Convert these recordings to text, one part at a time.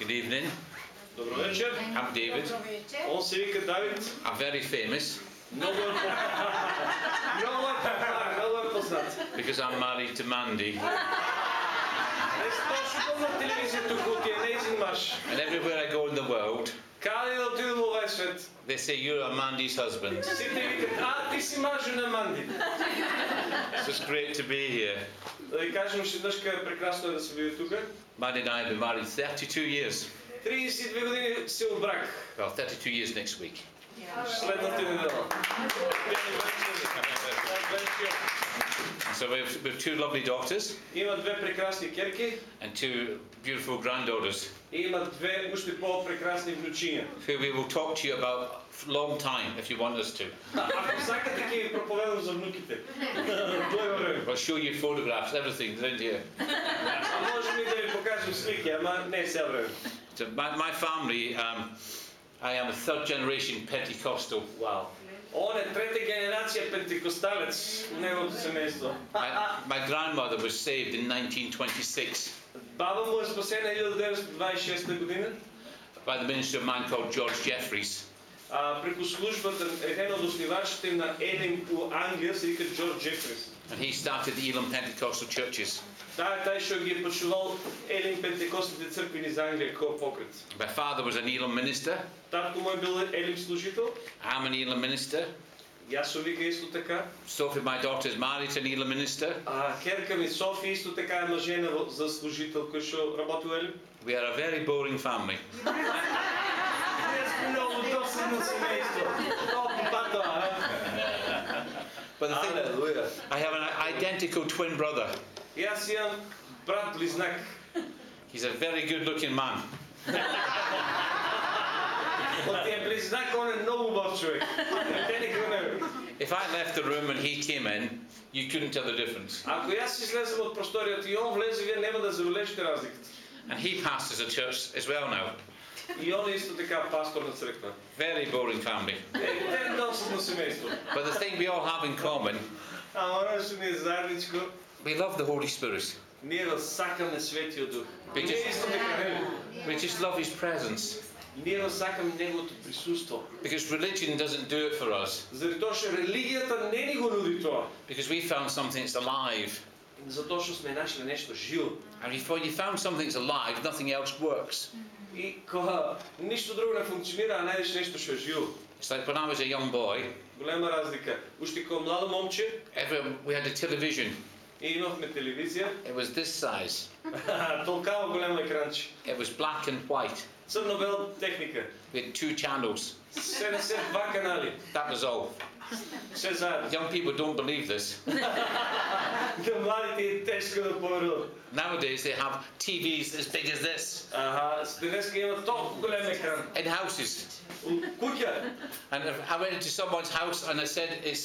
Good evening. Dobro večer. I'm David. On se vika David. I'm very famous. Mnogo je poznat. Mnogo je poznat. Because I'm married to Mandy. Не си точно на телевизия тук от е нейзин маш. And everywhere I go in the world, Къде да отидем в овај свет? they say you're a Mandy's husband. Сите викат, а ти си мажу на Манди. So it's great to be here. Да ви кажем, ще днешка е прекрасно е да се види тук. Mandy and I have been married 32 years. 32 години си от брак. Well, 32 years next week. Следната недела. So we have, we have two lovely daughters Има две прекрасни керки and two beautiful granddaughters и има две още по-прекрасни внучиня. who we will talk to you about for a long time if you want us to. Ако сакате ги ви проповедам за внуките. Дълго време. We'll show you photographs, everything around here. А можем и да ви покажем слики, ама не е сега време. So my, my family, um, I am a third generation Pentecostal. Вау. On je trete generacije u njegovom my, my grandmother was saved in 1926. Баба му е спасена 1926 година. By the ministry of a man called George Jeffreys. And he started the Elim Pentecostal churches. Та, тај што ги почнувал Елен Пентекостните цркви низ Англија како покрет. My father was an Elim minister. Татко мој бил Елем служител. I'm an Elim minister. Јас сум вика исто така. Sophie my daughter is married to an Elim minister. А керка ми Софи исто така е мажена за служител кој што работи во Елем. We are a very boring family. Ние сме много досадно семейство. Много попатова, But the thing, Алелуя. I have an identical twin brother. И аз имам брат близнак. He's a very good looking man. От тия близнак он е много убав човек. Те не го не. If I left the room and he came in, you couldn't tell the difference. Ако и аз излезем от просторията и он влезе, вие няма да забележите разликата. And he pastors a church as well now. И он е исто така пастор на църква. Very boring family. Е, те е досадно семейство. But the thing we all have in common, А оно што ни е заедничко, we love the Holy Spirit. ние го сакаме Светия Дух. Бич- Ние исто така не. We just love his presence. Ние го сакаме Неговото присуство. Because religion doesn't do it for us. Заради тоа што религијата не ни го нуди тоа. Because we found something that's alive. Затоа што сме нашли нешто живо. And if when you found something that's alive, nothing else works. И кога ништо друго не функционира, а најдеш нешто што е живо. It's like when I was a young boy, Голема разлика. Уште кога младо момче every, we had a television. и имавме телевизија, It was this size. толкава голема екранче. It was black and white. Црно-бел техника. We had two channels. 72 канали. That was all. Се заедно. Young people don't believe this. На младите е тежко да поверуват. Nowadays they have TVs as big as this Аха, денеска има толкова голям екран. in houses. У Куќа. And if I went into someone's house and I said it's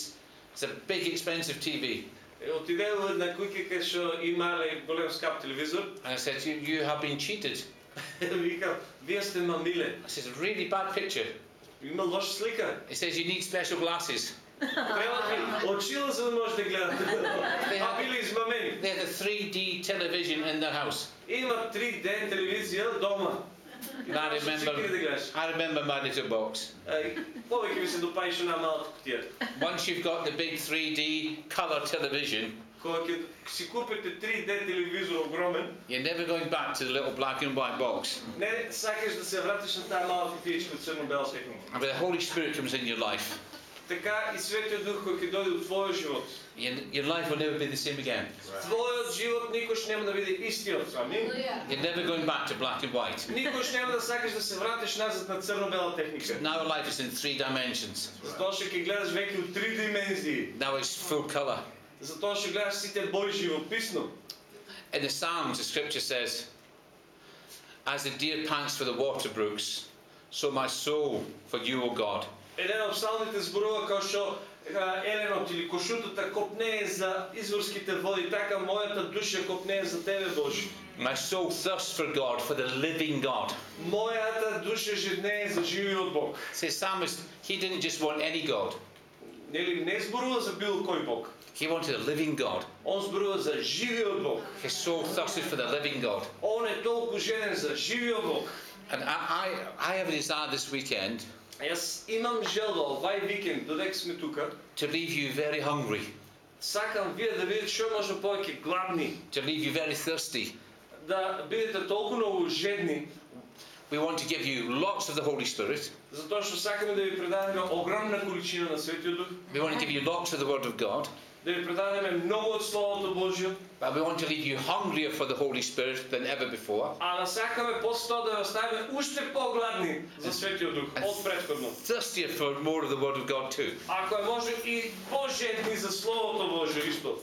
it's a big expensive TV. Е, Отиде у една куќа кај што имале голем скап телевизор. And I said, you, you have been cheated. Викам, вие сте мамиле. I said, a really bad picture. Има лоша слика. It says you need special glasses. Треба ви очила за да може да гледате. А били измамени. They had a 3D television in their house. Има 3D телевизија дома. And I Можеш remember, всеки да гледаш. I remember my little box. Ай, Повеќе ми се допаѓаше на малата кутија. Once you've got the big 3D color television, Кога ќе си купите 3D телевизор огромен, you're never going back to the little black and white box. не сакаш да се вратиш на таа мала кутијичка црно-бела техника. And when the Holy Spirit comes in your life, Така и Светиот Дух кој ќе дојде у твојот живот. your, your life will never be the same again. Твојот живот никош нема да биде истиот. Амин. You're never going back to black and white. Никош нема да сакаш да се вратиш назад на црно-бела техника. Now life is in three dimensions. Затоа што ќе гледаш веќе у три димензии. Now it's full color. Затоа што гледаш сите бои живописно. In the Psalms, the scripture says, As the deer pants for the water brooks, so my soul for you, O God. Еден од псалмите зборува како што а, еленот или кошутата копнее за изворските води, така мојата душа копнее за тебе Божи. My soul thirsts for God, for the living God. Мојата душа жеднее за живиот Бог. Says psalmist, he didn't just want any God. Нели не зборува за било кој Бог. He wanted a living God. Он зборува за живиот Бог. His soul thirsted for the living God. Он е толку жеден за живиот Бог. And I, I, I have a desire this weekend Јас имам желба овај викенд, додека сме тука, to leave you very hungry, сакам вие да видите што може повеќе гладни, to leave you very thirsty. да бидете толку многу жедни, We want to give you lots of the Holy Spirit. затоа што сакаме да ви предадеме огромна количина на Светиот Дух, We want to give you lots of the Word of God. да ви предадеме многу од Словото Божјо, But we want to leave you hungrier for the Holy Spirit than ever before. а да сакаме после тоа да ве оставиме уште погладни за Светиот Дух од претходно. Thirstier for more of the Word of God too. Ако е може и пожедни за Словото Божјо исто.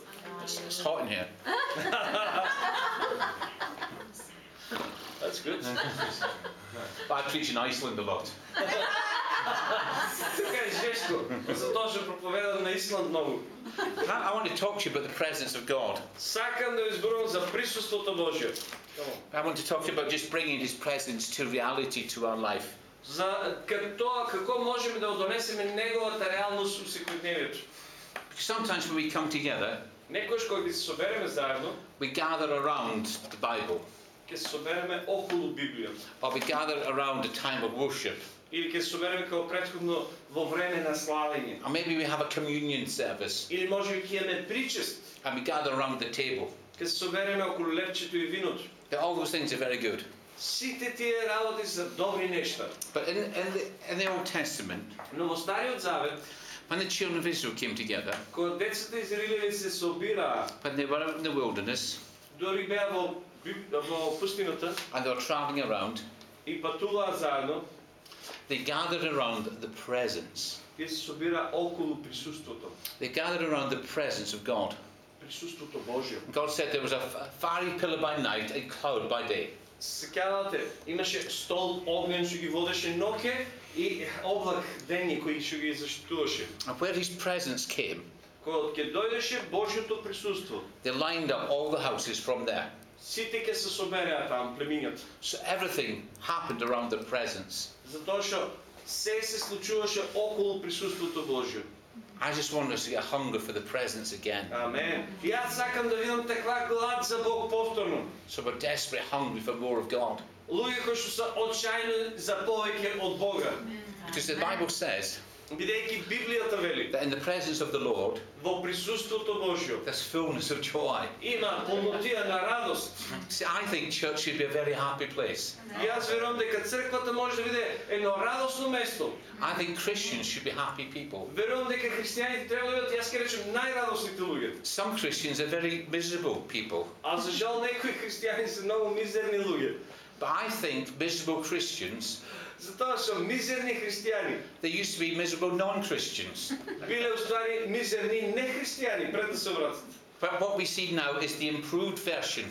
It's, it's hot in here. That's good. I preach in Iceland a lot. Така е жешко. Затоа што проповедам на Исланд многу. I, I want to talk to you about the presence of God. Сакам да ви зборувам за присуството Божјо. I want to talk to you about just bringing His presence to reality to our life. За како тоа како можеме да го донесеме неговата реалност у секојдневието. Because sometimes when we come together, Некојаш кога ќе се собереме заедно, we gather around the Bible, ќе се собереме околу Библијата. or we gather around a time of worship, Или ќе се собереме како претходно во време на славење. or maybe we have a communion service Или може би ќе имаме причест, and we gather around the table. ќе се собереме околу лепчето и виното. All those things are very good. Сите тие работи се добри нешта. But in, in, the, in the Old Testament, Но во Стариот Завет, when the children of Israel came together, кога децата Израилеви се собираа, when they were out in the wilderness дори беа во, Биб- во пустината and they were traveling around, и патуваат заедно, they gathered around the presence. тие се собира околу присуството. They gathered around the presence of God. Присуството Божјо. God said there was a f- fiery pillar by night, a cloud by day. Сеќавате, имаше стол огнен што ги водеше ноќе и облак денни кој што ги заштитуваше. And where His presence came, Кога ќе дојдеше Божјото присуство, they lined up all the houses from there. сите ќе се собереа таму племињата. So everything happened around the presence. Затоа што се се случуваше околу присуството Божјо. I just want us to get hunger for the presence again. Амен. И јас сакам да видам таква глад за Бог повторно. So we're desperately hungry for more of God. Луѓе кои што се очајни за повеќе од Бога. Because the Bible says Бидејќи Библијата вели, that in the presence of the Lord, во присуството Божјо there's fullness of joy. има полнотија на радост. See, I think church should be a very happy place. И јас верувам дека црквата може да биде едно радосно место. I think Christians should be happy people. Верувам дека христијаните треба да бидат, јас ќе речем, најрадосните луѓе. Some Christians are very miserable people. А за жал некои христијани се многу мизерни луѓе. But I think miserable Christians, Затоа што мизерни христијани they used to be miserable non-Christians. биле уствари мизерни нехристијани пред да се обратат. But what we see now is the improved version.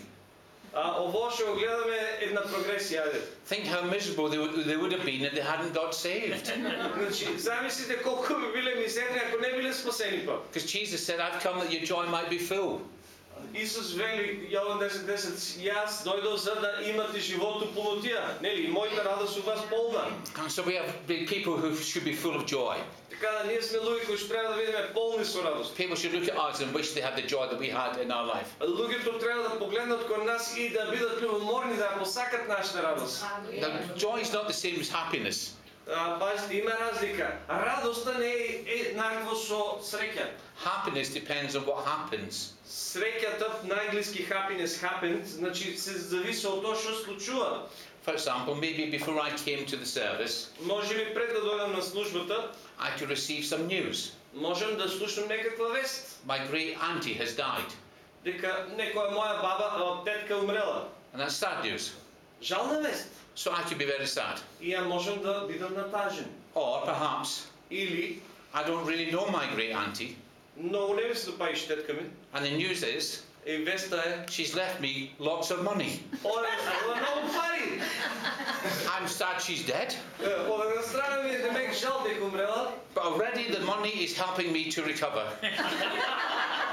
А ово што го гледаме е една прогресија, ајде. Think how miserable they would, they would have been if they hadn't got saved. Значи, замислите колку би биле мизерни ако не биле спасени па. Because Jesus said, I've come that your joy might be full. Исус вели, Јован 10.10, јас дојдов за да имате живот у полнотија, нели, и мојата радост у вас полна. And so we have big people who should be full of joy. Така да ние сме луѓе кои што треба да видиме полни со радост. People should look at us and wish they had the joy that we had in our life. Луѓето треба да погледнат кон нас и да бидат љубоморни, да ја посакат нашата радост. Now, joy is not the same as happiness. А, пазите, има разлика. Радоста не е еднакво со среќа. Happiness depends on what happens. Среќата на англиски happiness happens, значи се зависи од тоа што случува. For example, maybe before I came to the service, Може би пред да дојдам на службата, I could receive some news. можам да слушам некаква вест. My great auntie has died. дека некоја моја баба, а, тетка умрела. And that's sad news. Жална вест. So I could be very sad. И ја можам да бидам натажен. Or perhaps Или, I don't really know my great auntie, многу не ми се допаѓа тетка ми, and the news is и веста е, she's left me lots of money. ова е многу пари. I'm sad she's dead, Е, Од една страна ми е демек жал дека умрела, but already the money is helping me to recover.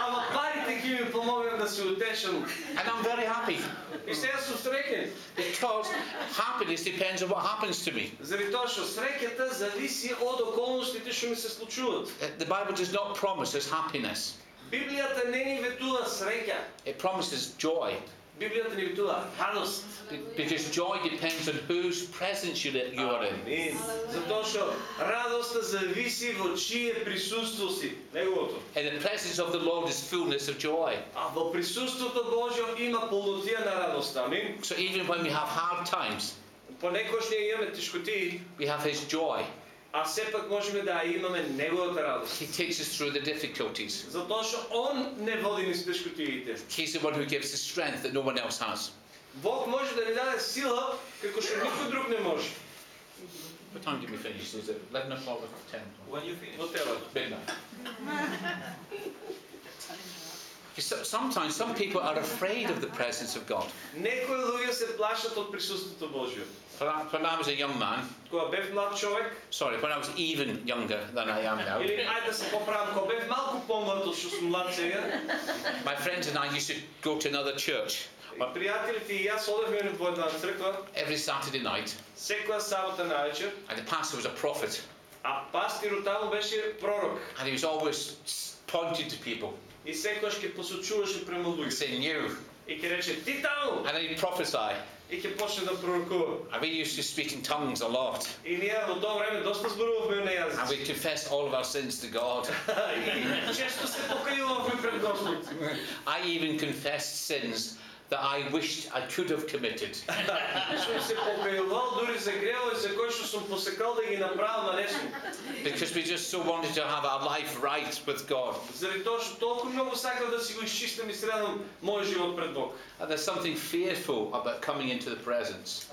ама парите ти ми помогна да се утешам. And I'm very happy И сега сум среќен. because happiness depends on what happens to me. Заради тоа што среќата зависи од околностите што ми се случуваат. Uh, The Bible does not promise us happiness, Библијата не ни ветува среќа. it promises joy. Библијата ни ветува радост. Be- Because joy depends on whose presence you you are in. Амин. Затоа што радоста зависи во чие присуство си, неговото. In the presence of the Lord is fullness of joy. А во присуството Божјо има полнотија на радоста. Амин. So even when we have hard times, Понекогаш ние имаме тешкотии, we have His joy. а сепак можеме да ја имаме неговата радост. He takes us through the difficulties. Затоа што он не води низ тешкотиите. He's the one who gives the strength that no one else has. Бог може да ни даде сила како што никој друг не може. What time did we finish? Is it 11 o'clock or 10? When you finish. Во телото. Midnight. Because so- Sometimes some people are afraid of the presence of God. Некои луѓе се плашат од присуството Божјо. When I, when I was a young man, Кога бев млад човек, sorry, when I was even younger than I am now, или ајде да се поправам, кога бев малку помлад од што сум млад сега, my friends and I used to go to another church пријателите и јас одевме во една црква every Saturday night, секоја сабота навечер, and the pastor was a prophet, а пастирот таму беше пророк and he was always pointing to people и секогаш ќе посочуваше према and луѓе saying, You. и ќе рече ти таму And then he'd prophesy. и ќе почне да пророкува. And we used to speak in tongues a lot, И ние во тоа време доста зборувавме на and јазици. we'd confess all of our sins to God. И често се покајувавме пред Господ. I even confessed sins that I wished I could have committed. because we just so wanted to have our life right with God. And there's something fearful about coming into the presence.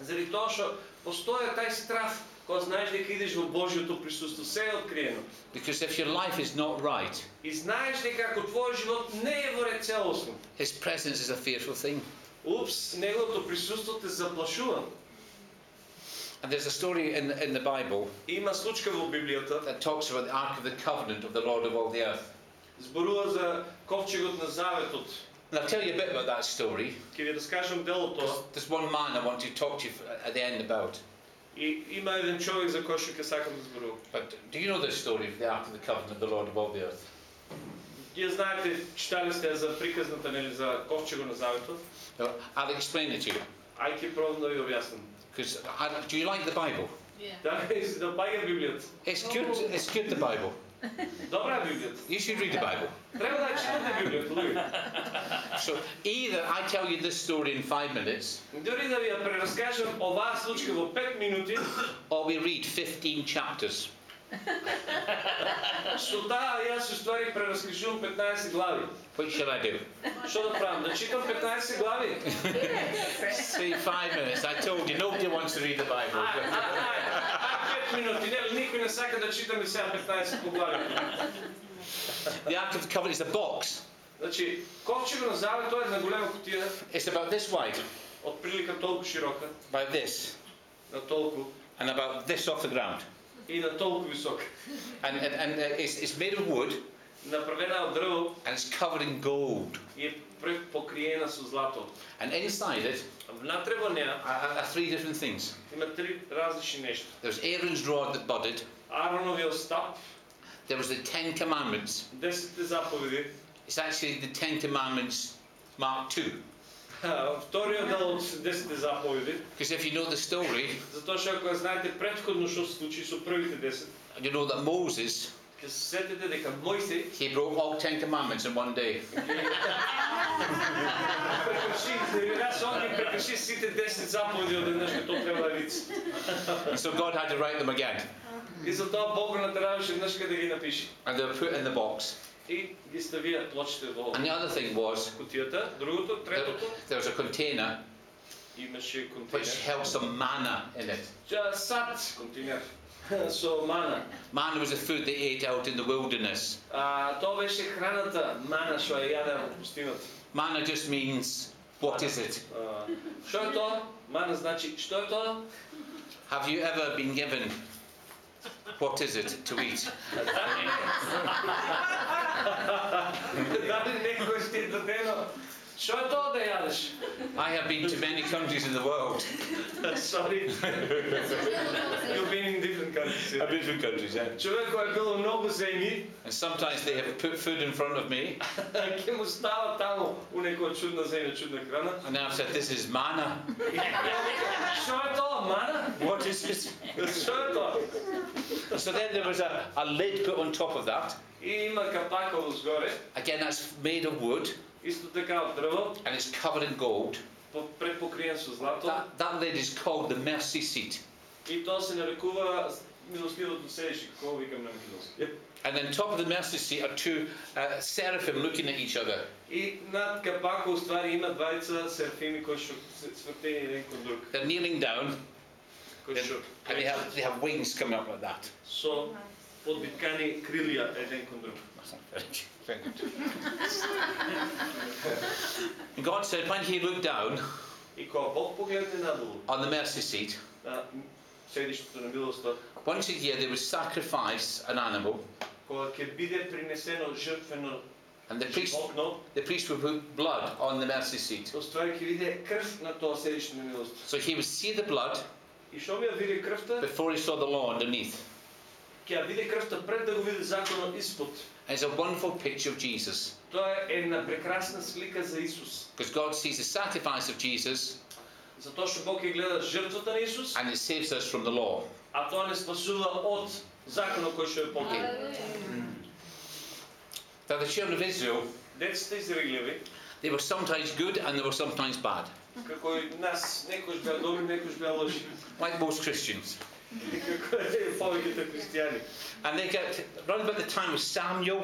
Заради тоа што постоја тај страх кога знаеш дека идеш во Божјото присуство, се е откриено. Because if your life is not right, И знаеш дека ако твојот живот не е во ред целосно, His presence is a fearful thing. упс, неговото присуство те заплашува. And there's a story in, in the Bible Има случка во Библијата, that talks about the Ark of the Covenant of the Lord of all the earth. зборува за ковчегот на заветот. And I'll tell you a bit about that story. Ќе ви раскажам дел од тоа. There's one man I want to talk to you at the end about. И има еден човек за кој што ќе сакам да зборувам. But do you know the story of the Ark of the Covenant of the Lord of all the earth? Вие знаете, читали сте за приказната, нели, за ковчегот на заветот. No, I'll explain it to you. Ај ќе пробам да ви објаснам. Because do you like the Bible? Yeah. Да, да паѓа Библијата. It's good. It's good. The Bible. Добра е Библијата. You should read the Bible. Треба да ја читате Библијата, луѓе. So either I tell you this story in five minutes, Дори да ви ја прераскажам оваа случка во 5 минути, or we read 15 chapters. со таа јас уствари прераскажувам 15 глави. What should I do? Што да правам? Да читам 15 глави? See, five minutes. I told you, nobody wants to read the Bible. Ај, ај, ај, ај, 5 минути. Не, никој не сака да читаме сега 15 поглави. The Ark of the Covenant is a box. Значи, ковчего на завет, тоа е една голема кутија, It's about this wide, од прилика толку широка, about this, на толку and about this off the ground. и на толку висока. And, and, and uh, it's, it's made of wood, Направена од дрво and it's covered in gold. и е пре- покриена со злато. And inside it Внатре во неа are, are three different things. има три различни нешта. There's Aaron's rod that budded. Аароновиот стап, There was the Ten Commandments. десетте заповеди, It's actually the Ten Commandments Mark II. а, вториот дел од десетте заповеди, Because if you know the story, затоа што ако ја знаете предходно што се случи со првите десет, you know that Moses, ќе се сетите дека Мојсей he broke all Ten Commandments in one day. прекрши, јас он ги прекрши сите 10 заповеди од еднаш што треба да види. And so God had to write them again. И затоа Бог го натераваше еднаш да ги напише. And they were put in the box. И ги ставија плочите во And the other thing was, кутијата. Другото, there, третото, there was a container имаше which контейнер. held some manna in it. Ча, сад контейнер со мана. Manna was the food they ate out in the wilderness. А, тоа беше храната, мана што ја јадеа во пустината. Manna just means, what is it? А, Што е тоа? Мана значи, што е тоа? Have you ever been given What is it to eat? Дали некој ще ти дадено? Што е тоа да јадеш? I have been to many countries in the world. Sorry. You've been in different countries. yeah. been to countries, yeah. Човек кој е бил во многу земји, And sometimes they have put food in front of me, ќе му става таму у некоја чудна земја, чудна храна. and I've said, This is manna. И ја викам, Што е тоа, мана? What is this? Што е тоа? So then there was a, a lid put on top of that. И има капак овој згоре, Again, that's made of wood, исто така од дрво, and it's covered in gold. по- предпокриен со злато. That, that lid is called the mercy seat. И тоа се нарекува милостивото седище, како викам на македонски. And then top of the mercy seat are two uh, seraphim looking at each other. И над капака уствари има двајца серафими кои што се свртени еден кон друг. They're kneeling down, Кои and, што and they, have, they have wings coming up like that. со подбиткани крилја еден кон друг. And God said, when he looked down on the mercy seat, once a year they would sacrifice an animal. And the priest, the priest would put blood on the mercy seat. So he would see the blood before he saw the law underneath ќе ја види крвта пред да го види законот испод. And it's a wonderful picture of Jesus. Тоа е една прекрасна слика за Исус. Because God sees the sacrifice of Jesus Затоа што Бог ќе гледа жртвата на Исус, and it saves us from the law. а тоа не спасува од законот кој што е покинет. Now the children of Israel, Децата Израилеви, they were sometimes good and they were sometimes bad. како и нас, некојаш беа добри, некојаш беа лоши. Like most Christians. И како е повеќето христијани. And they get, around about the time of Samuel,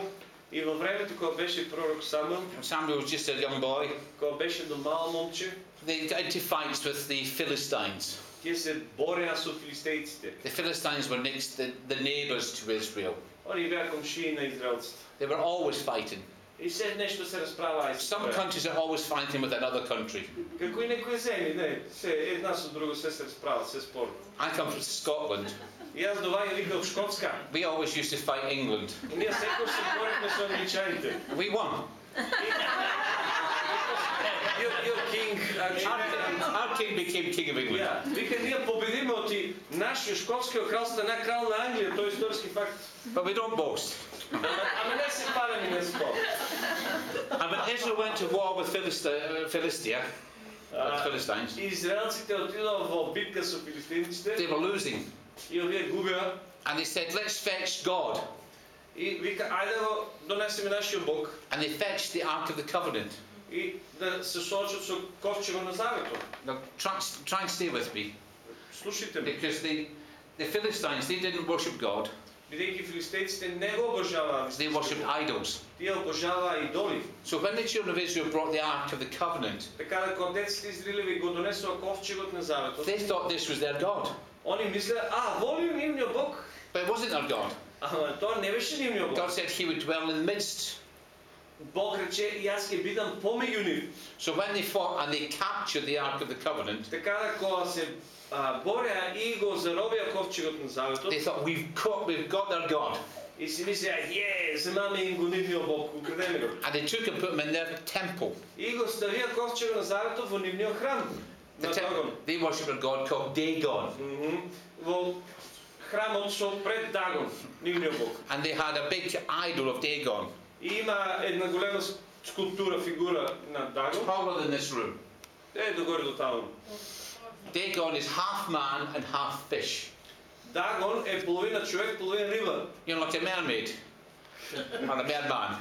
И во времето кога беше пророк Самуил, Samuel was just a young boy, кога беше до мало момче, they got into fights with the Philistines. тие се бореа со филистејците. The Philistines were next the, the neighbours to Israel. Они беа комшии на израелците. They were always fighting. И се нешто се расправаа. и се Some бореа. countries are always fighting with another country. Како и некои земји, не, се една со друго се се расправаат, се спорат. I come from Scotland. И јас доваѓам вика од Шкотска. We always used to fight England. И ние секој се боривме со англичаните. We won. Your, your king, Our, actually. our king became king of England. Ja, вика ние победиме оти нашиот шкотскиот крал стана крал на Англија, тоа е историски факт. But we don't boast. Ама, ама не се падаме на спор. And when Israel went to war with Philistia, uh, Philistia uh, Philistines, Израелците отидоа во битка со they филистинците were losing. и овие губеа And they said, let's fetch God. и вика ајде да го донесеме нашиот Бог And they fetched the Ark of the Covenant. и да се соочат со ковчегот на заветот. Now, try, try and stay with me. Слушайте ме, Because the, the Philistines, they didn't worship God. бидејќи филистејците не го обожаваа, They worshipped idols. тие обожаваа идоли. So when the children of Israel brought the Ark of the Covenant, Така да кога деците Израилеви го донесоа ковчегот на заветот, they thought this was their God. они мислеа, а, волио нивниот Бог. But it wasn't their God. Ама тоа не беше нивниот Бог. God said he would dwell in the midst. Бог рече, и аз ќе бидам помеѓу нив. So when they fought and they captured the Ark of the Covenant, Така да кога се а, бореа и го заробија ковчегот на заветот, they thought, we've, caught, we've got their God. и си мислеа, е, земаме им го нивниот Бог, украдеме го. And they took and put him in their temple. И го ставија ковчегот на заветот во нивниот храм. The На tem- Дагон. they worshipped a God called Dagon. Мгм. Во храмот со пред Дагон, нивниот Бог. And they had a big idol of Dagon, И има една голема скулптура, фигура на Дагон. taller than this room. Е, догоре до тавно. Dagon is half man and half fish. Дагон е половина човек, половина риба. You know, like a mermaid. Or a merman.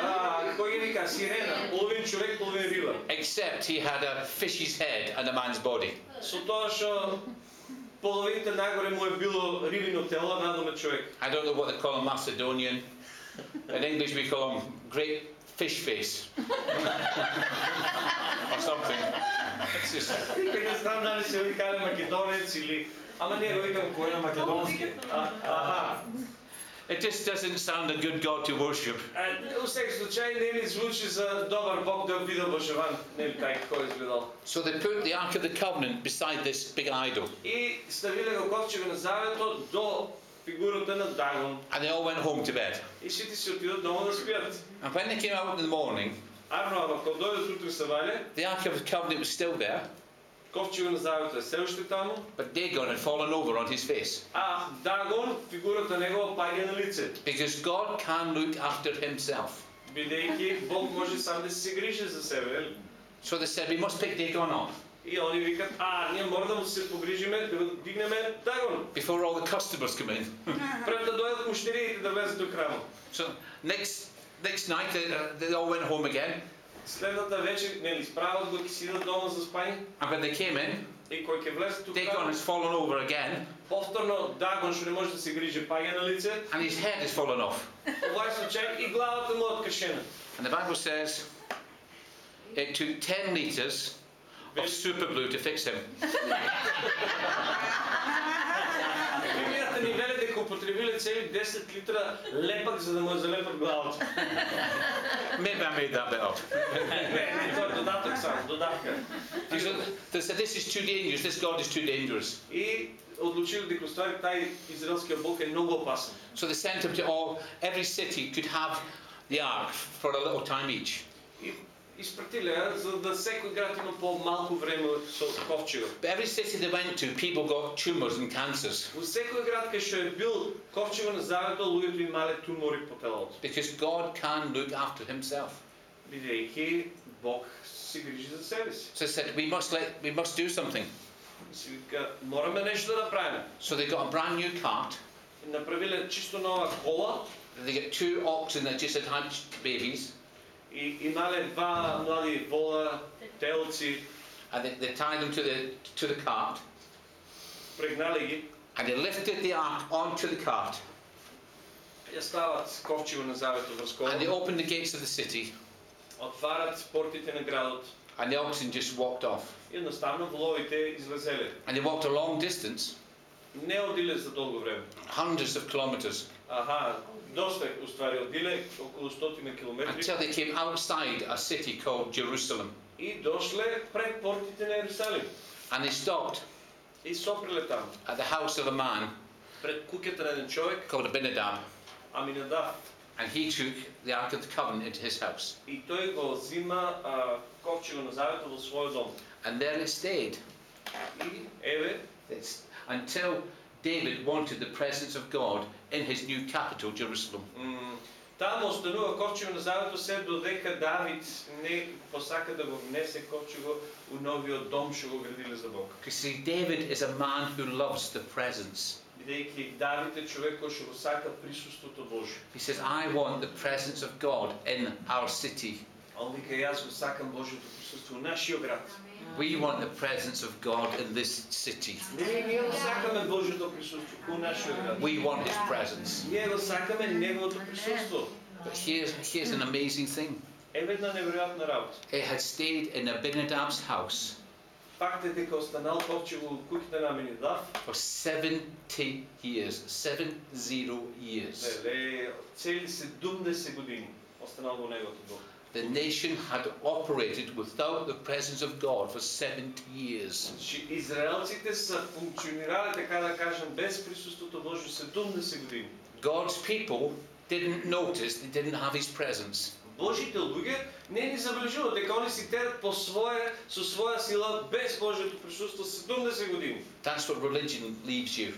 А, кој ги вика? Сирена. Половин човек, половин риба. Except he had a fish's head and a man's body. Со тоа што половината нагоре му е било рибино тело, надоле човек. I don't know what they call him Macedonian. In English we call him great fish face. or something. Να εγώ. It just doesn't sound a good God to worship. So they put the Ark of the Covenant beside this big idol. And they all went home to bed. And when they came out in the morning, Арно, ама кога дойдат утре са вале, the Ark of the Covenant was still there, ковчега на заветот е все още таму, but Dagon had fallen over on his face. а Дагон, фигурата негова паѓа на лице. Because God can look after himself. Бидејќи Бог може сам да се грижи за себе, нели? So they said, we must pick Dagon up И они викат, а, ние мора да му се погрижиме, да го дигнеме Дагон. before all the customers come in. Пред да дойдат муштериите да влезат до храма. So next next night, they, uh, they all went home again. Следната вечер, нели, справат го, ќе си идат дома за спање. And when they came in, И кој ќе влезе тука, Dagon has fallen over again, повторно Дагон што не може да се грижи паѓа на лице, and his head has fallen off. овај случај и главата му е откршена. And the Bible says it took 10 litres of super glue to fix him. Библијата ни вели дека употребиле цели 10 литра лепак за да му ја залепат главата. Maybe I made that bit up. Не, не, тоа е додаток само, додатка. They said, they said, This is too dangerous, this God is too dangerous. И одлучили дека ствари тај израелскиот Бог е многу опасен. So they sent him to all, every city could have the ark for a little time each. И испратиле ја, за да секој град има по-малку време со ковчегот. But every city they went to, people got tumours and cancers Во секој град кај што е бил ковчегот на заветот, луѓето имале тумори по телото. because God can look after himself. Бидејќи Бог се грижи за себе си. So they said, We must, let, we must do something. И си вика, мораме нешто да направиме. So they got a brand new cart, И направиле чисто нова кола they get two oxen that just had hatched babies, и имале два млади вола, телци, and they, they tied them to the, to the cart, прегнали ги, and they lifted the ark onto the cart, ја стават ковчего на заветот врз кола, and they opened the gates of the city, отварат портите на градот and the oxen just walked off. и едноставно воловите излезеле. And they walked a long distance, Не одиле за долго време. hundreds of kilometres, Аха, доста уствари одиле, околу стотина километри. until they came outside a city called Jerusalem. И дошле пред портите на Иерусалим. And they stopped И сопреле там, at the house of a man пред куќата на еден човек, called Abinadab, Аминадав. and he took the Ark of the Covenant into his house. И тој го зима а, ковчего на заветот во својот дом. And there it stayed И еве, it's, until David wanted the presence of God in his new capital, Jerusalem. м, таму останува ковчего на заветот се додека Давид не посака да го внесе ковчего у новиот дом што го градиле за Бог. Because see, David is a man who loves the presence. Бидејќи Давид е човек кој што го сака присуството Божјо. He says, I want the presence of God in our city. А Он вика, јас го сакам Божјото присуство у нашиот град. We want the presence of God in this city. Не, ние го сакаме Божјото присуство у нашиот град. We want his presence. Ние го сакаме неговото присуство. But here's, here's an amazing thing. Еве една неверојатна работа. It had stayed in Abinadab's house Факт е дека останал ковчего у куќата на Аминадав, for 70 years. 70 years. леле, цели 70 години останал во неговото дом. The nation had operated without the presence of God for 70 years. Значи, израелците са функционирале, така да кажем, без присуството Божјо 70 години. God's people didn't notice they didn't have his presence. Божите луѓе не ни забележуваат дека они си терат по своја, со своја сила, без Божјото присуство 70 години. That's what religion leaves you.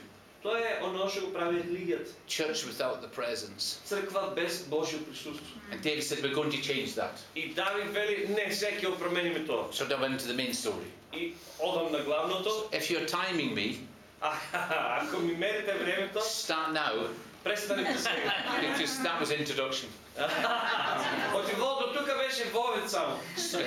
Тоа е оно што го прави религијата. Church without the presence. Црква без Божјо присуство. And David said, We're going to change that. И Давид вели, не, сега ќе го промениме тоа. So I went into the main story. И одам на главното. If you're timing me, А, ако ми мерите времето, start now престанете сега. because that was introduction. Отивол до тука беше вовет само. So,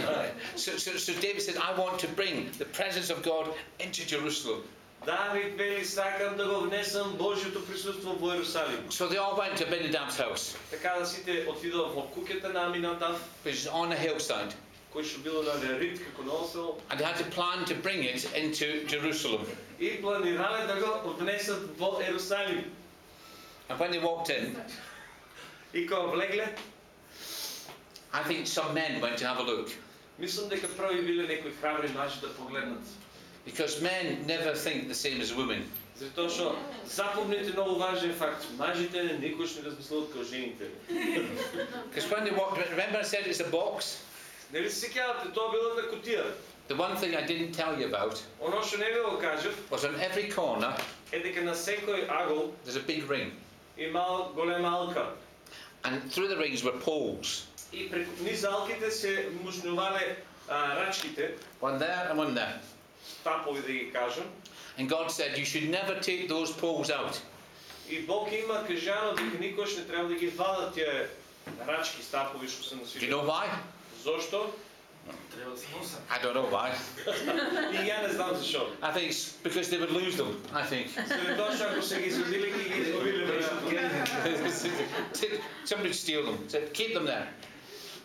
so, so, so David said, I want to bring the presence of God into Jerusalem. Давид вели, сакам да го внесам Божјото присуство во Иерусалим. So they all went to Abinadab's house, Така да сите отидоа во куќата на Аминадав, which is on a hillside, кој што било на Лерит како носел, and they had to plan to bring it into Jerusalem. и планирале да го однесат во Иерусалим. And when they walked in, И кога влегле, I think some men went to have a look. мислам дека први биле некои храбри мажи да погледнат. Because men never think the same as women. Затоа што запомнете многу важен факт. Мажите никош не размислуваат како жените. Because when they walked, remember I said it's a box? Нели се сеќавате, тоа било една кутија. The one thing I didn't tell you about Оно што не ви го кажав was on every corner е дека на секој агол there's a big ring. имал голема алка. And through the rings were poles. И преку низ алките се мушнувале а, рачките, One there and one there. тапови да ги кажам. And God said you should never take those poles out. И Бог има кажано дека никош не треба да ги вадат тие рачки, стапови што се Do you носили. know why? Зошто? Треба да се носат. I don't know why. И ја не знам зашо. I think it's because they would lose them. I think. Заради тоа што ако се ги извадили, ќе ги изгубиле веројатно. Somebody steal them. So keep them there.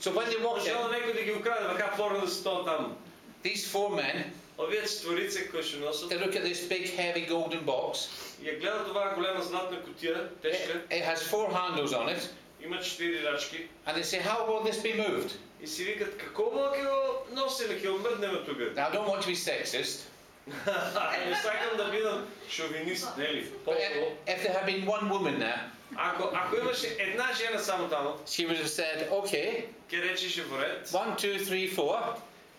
So when they walked Можело in, некој да ги украде, вака порно да стоат таму. these four men, Овие четворици кои што носат. They look at this big heavy golden box. Ја гледа оваа голема златна кутија, тешка. It, it has four handles on it. Има четири рачки. And they say how will this be moved? И си викат како мога ќе го носиме, ќе го мрднеме тука. Now I don't want to be sexist. Не сакам да бидам шовинист, нели? If there had been one woman there, ако ако имаше една жена само таму, she would have said, okay. Ке речеше во ред. 1 2 3 4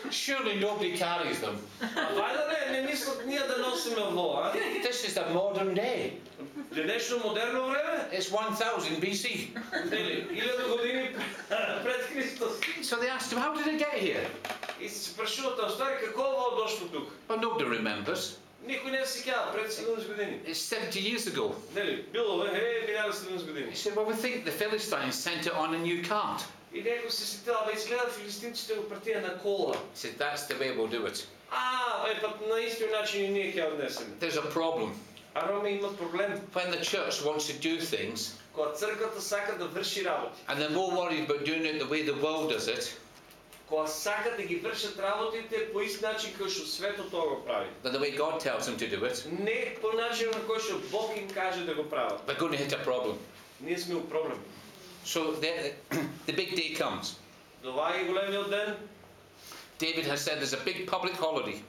А што се тие рачки тука? Surely nobody carries them. Вајда не, не мислат ние да носиме во, а? This is the modern day. Денешно модерно време? It's 1000 BC. Нели, илјада години пред Христос. So they asked him, how did it get here? И се прашуват, а стари, како ово дошло тук? Well, nobody remembers. Никој не се сеќава пред 70 години. It's 70 years ago. Нели, било е, е, минале 70 години. He said, well, we think the Philistines sent it on a new cart. И некој се сетила, бе, изгледа филистинците го пратија на кола. He said, that's the way we'll do it. А, е, па на истиот начин и ние ќе однесеме. There's a problem. А Роме има проблем. When the church wants to do things, Кога црквата сака да врши работи, and they're more worried about doing it the way the world does it, кога сака да ги вршат работите по ист начин како што светот тоа го прави. than the way God tells them to do it, Не по начин на кој што Бог им каже да го прават. we're going to hit a problem. Ние сме у проблем. So the, the big day comes. Доваѓа големиот ден, David has said there's a big public holiday,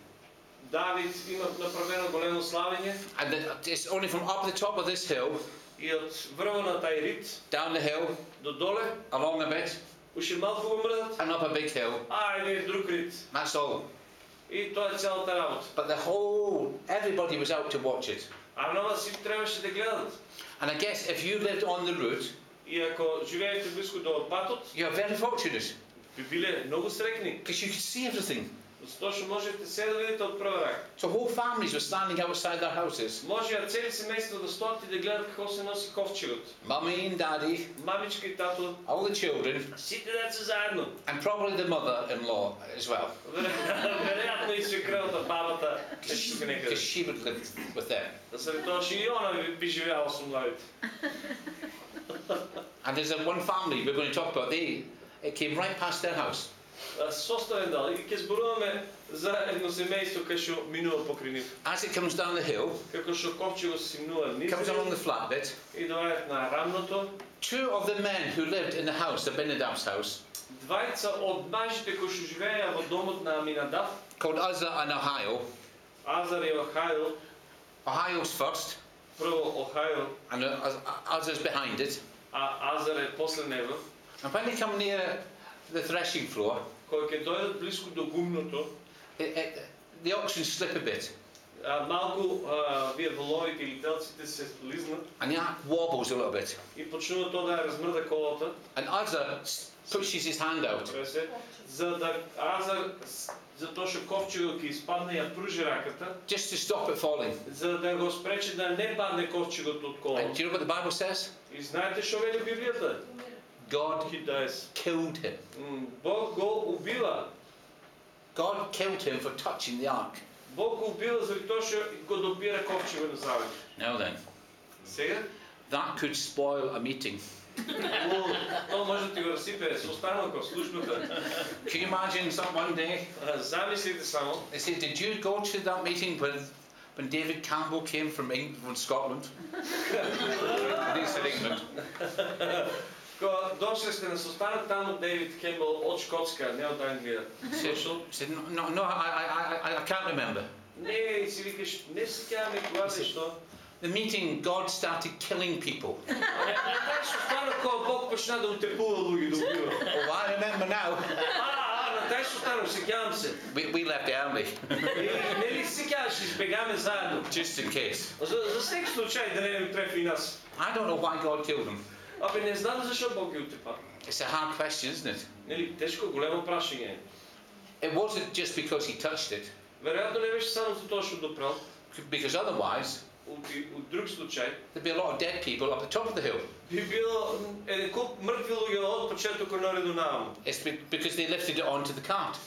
Давид има направено големо славење and the- it's only from up the top of this hill, и од врво на тај рит down the hill, до доле, along a bit, уште малку го мрдат, and up a big hill. а или друг рит. That's all. И тоа е целата работа. But the whole, everybody was out to watch it. А нова си требаше да гледат. And I guess if you lived on the route, И ако живеете близко до патот, you're very fortunate би биле многу срекни. because you could see everything. Затоа што можете се да видите од прва рака. So whole families were standing outside their houses. Можеа цели семејства да стоат и да гледат како се носи ковчегот. Mummy and daddy, Мамичка и тато, all the children, сите деца заедно. and probably the mother-in-law as well, Веројатно и свекрвата, бабата, беше тука некаде. because she would live with them. Да се тоа што и она би- би живеала со младите. and there's one family we're going to talk about. They it came right past their house. As it comes down the hill, comes along the flat bit, two of the men who lived in the house, the Benadab's house, called Azar and Ahio, Azar Ahio, Ahio's first, Ahio, and Azar's behind it, а Азар е после него, And when they come near the threshing floor, кои ќе дојдат близко до гумното, it, it, the oxen slip a bit, а, малку а, вие воловите или телците се лизнат and the ark wobbles a little bit. и почнува тоа да ја размрда колата, And Uzzah s- pushes his hand out, Тоа се, за да Азар с- за тоа што ковчегот ќе испадне ја пружи раката, just to stop it falling. за да го спречи да не падне ковчегот од And колата. do you know what the Bible says? И знаете што вели Библијата? God He dies. killed him. М, Бог го убива. God killed him for touching the ark. Бог го убива заради тоа што го допира ковчега на завет. Now then, Сега, that could spoil a meeting. О, тоа може да ти го разсипе состанокот, службата. Can you imagine some one day А, Замислите само, they say, Did you go to that meeting when, when David Campbell came from England, from Scotland? And he said England. кога дошле сте на состанок таму Дейвид Кембл од Шкотска, не од Англија. He Дошол, said, No, no, I, I, I, I can't remember. не, и си викаш, не се сеќаваме кога беше тоа. The meeting, God started killing people. На тај состанок кога Бог почна да утепува луѓе, да убива. Oh, I remember now. А, а, на тај состанок сеќавам се. We, we left early, И нели сеќаваш, избегаме заедно. just in case. За, за всеки случај да не ни трефи и нас. I don't know why God killed him. Абе, не знам зашо Бог ги утепа. It's a hard question, isn't it? Нели, тешко, големо прашање. It wasn't just because he touched it, Веројатно не беше само за тоа што допрал. because otherwise У, и- у друг случај, there'd be a lot of dead people up the top of the hill. би било еден куп мртви луѓе од почетокот на редо нааму. It's be- because they lifted it onto the cart.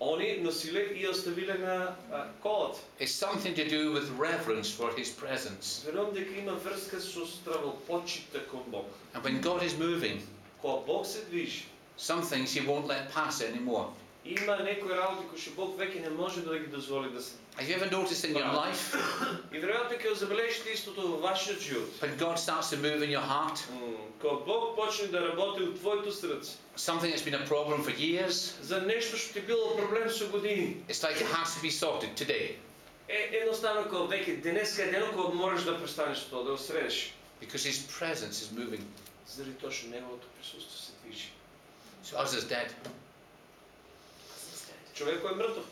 Они носиле и оставиле на а, колот. It's something to do with reverence for his presence. Верувам дека има врска со стравол почита кон Бог. And when God is moving, Кога Бог се движи, some things he won't let pass anymore. има некои работи кои што Бог веќе не може да ги дозволи да се. Have you ever noticed in your life И веројатно ќе го забележите истото во вашиот живот. when God starts to move in your heart, М, Кога Бог почне да работи у твоето срце, something that's been a problem for years, за нешто што ти било проблем со години, it's like it has to be sorted today е едноставно кога веќе денеска е денот кога можеш да престанеш со тоа, да го средиш. because his presence is moving. Заради тоа што неговото присуство се движи. So Uzzah's dead. Човекот е мртов.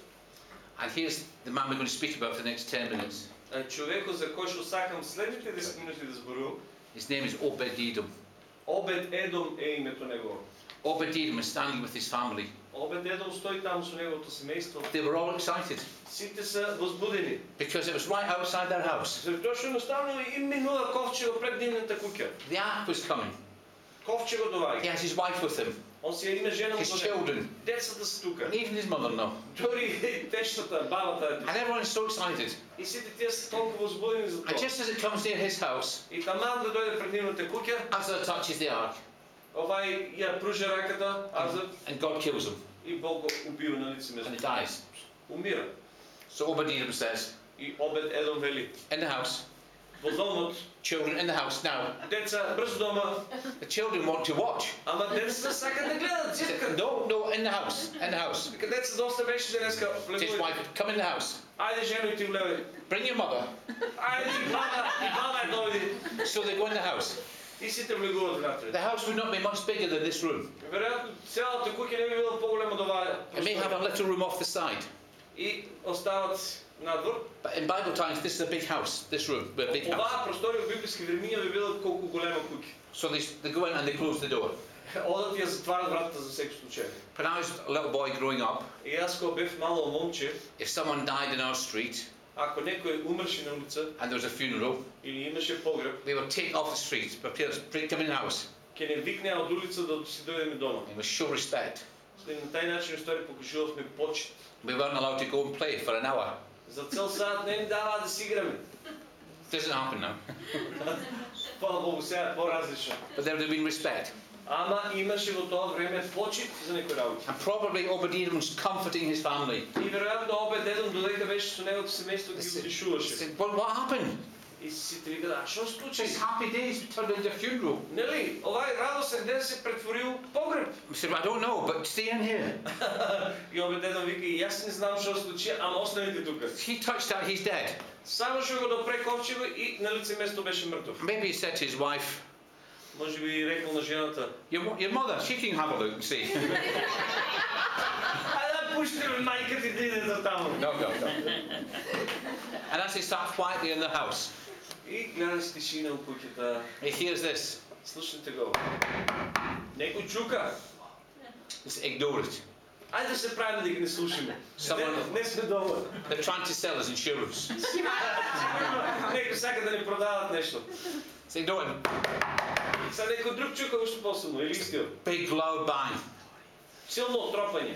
And here's the man we're going to speak about for the next 10 minutes. А човекот за кој што сакам следните 10 минути да зборувам, His name is Obed Edom. Обед Едом е името негово. Obed Edom is standing with his family. Обед Едом стои таму со неговото семејство. They were all excited Сите се возбудени. because it was right outside their house. Заради тоа што едноставно им минува ковчего пред нивната куќа. The ark was coming. Ковчего He доаѓа. has his wife with him, On си е един женен His children. Децата са тука. And even his mother now. Дори тещата, бабата е тук. And everyone is so excited. И сите тия са толкова возбудени за това. And just as it comes near his house. И таман да дойде пред нивната куќа. Uzzah touches the ark. Овај ја пружи раката, Uzzah. And God kills him. И Бог го убива на лицемерство. And he dies. Умира. So Obed-Edom says. И Обед Едом вели. In the house. во домот, children in the house now. деца брз дома, The children want to watch. ама децата сакат да гледат, He said, циркат. No, no, in the house, in the house. Вика, деца доста беше денеска, His влегувај. wife, come in the house. Ајде жено и ти влевај. Bring your mother. Ајде и мама, и мама е дојди. So they go in the house. И сите влегуваат внатре. The house would not be much bigger than this room. Веројатно целата куќа не би била поголема од оваа. It may have a little room off the side. И остават надвор. But in Bible times, this is a big house, this room, a big house. Оваа просторија во библиски времиња би била колку голема куќа. So they, they go in and they close the door. Одат и ја затварат вратата за секој случај. When I was a little boy growing up, И јас кога бев мало момче, if someone died in our street ако некој умрше на улица and there was a funeral, или имаше погреб, they would take off the street, prepare, bring- come in the house. ќе не викнеа од улица да си дојдеме дома. It was show respect. И на тај начин устари покажувавме почит. We weren't allowed to go and play for an hour. За цел саат не ни даваа да си играме. Doesn't happen now. Фала Богу, сега е по-различно. But there would have been respect. Ама имаше во тоа време почит за некои работи. And probably Obed Edom's comforting his family. И веројатно Обед Едом додека беше со неговото семејство They ги said, утешуваше. said, well, what happened? И сите викаат, а што случи? These happy days turned into a funeral. Нели, овај радосен ден се претворил в погреб. We said, I don't know, but stay in here. И Обед Едом вика, и јас не знам што случи, ама останете тука. He touched that, he's dead. Само што го допре ковчево и на лице место беше мртов. Maybe he said to his wife, Може би рекол на жената, your, your mother, she can have a look and see. ајде да пуштиме мајка ти да иде за таму. no, no, no. And as he sat quietly in the house, И гледа с тишина у куќата. he hears this. Слушайте го. Некој чука. Just ignore it. Ајде да се правиме дека не слушаме. Само- Не, не сме дома. They're trying to sell us insurance. Некој сака да ни продават нешто. Say, no, and Сега некој друг чука уште посилно или истиот. big loud bang. Силно отропање.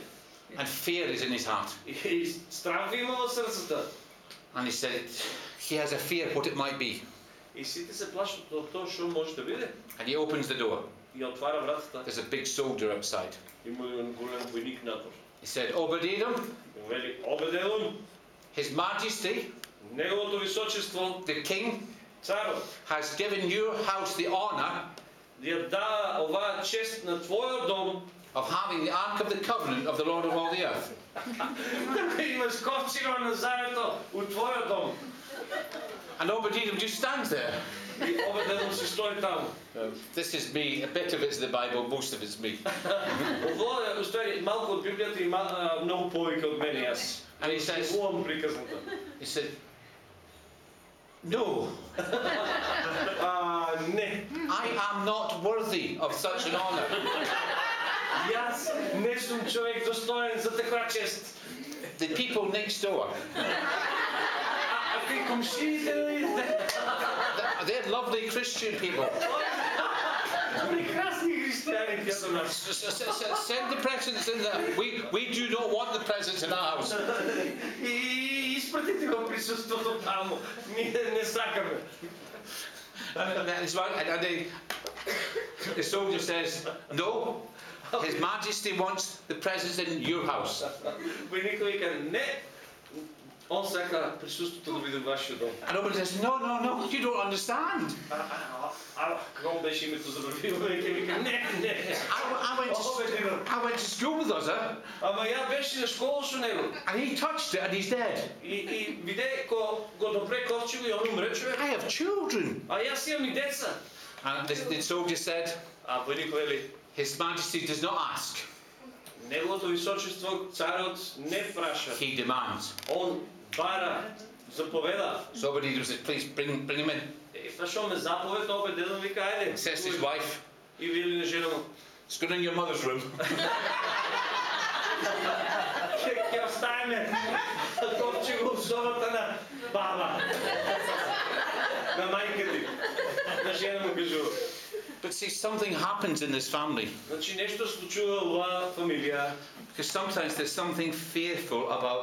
And fear is in his heart. И страх ви има в сърцата. And he said he has a fear what it might be. И сите се плашат от това, що може да биде. And he opens the door. И отваря вратата. There's a big soldier outside. Има един голям войник надвор. He said, Obadiah, И вели, обеделом, His Majesty, неговото височество, the King, царът, has given your house the honour да дава оваа чест на твоя дом, of having the Ark of the Covenant of the Lord of all the earth. имаш ковчега на завето у твоя дом. And Obadiah just stands there. И обеделом си стои таму. This is me. A bit of it's the Bible, most of it's me. Ово е, уствари, малко от Библията и мал, а, много повече от мене аз. And he says, Изгубвам приказната. he said, No, А, не. I am not worthy of such an honour. И аз не съм човек достоен за такава чест. The people next door, А, а ти комшините ли? they're lovely Christian people. Прекрасни християни тя са наши. S- s- s- Send the presents in there. We, we do not want the presents in our house. И изпратите го присъството там. Ние не сакаме. And then his wife- and then the soldier says, No, His Majesty wants the presents in your house. Войника вика, не. all всяка присъствието да види вашия дом. And nobody says, no, no, no, you don't understand. Какво беше името за Равилове? Не, не. I went to, I went to school with Uzzah. Ама я беше на школа с него. And he touched it and he's dead. И, и виде ко го добре ковче го и он умре човек. I have children. А аз имам и деца. And the, the soldier said, а войник вели, His Majesty does not ask. Неговото височество царят не праша. He demands. Он бара, заповеда. So Obadiah said, Please bring, bring him in. И фашо ме заповед, обедено вика, айде. Says to his wife, И вели на жена му. It's good in your mother's room. Ще ќе оставиме ковчего в собата на баба. На майка ти. На жена му кажува. But see, something happens in this family. Значи нещо случува в оваа фамилија. Because sometimes there's something fearful about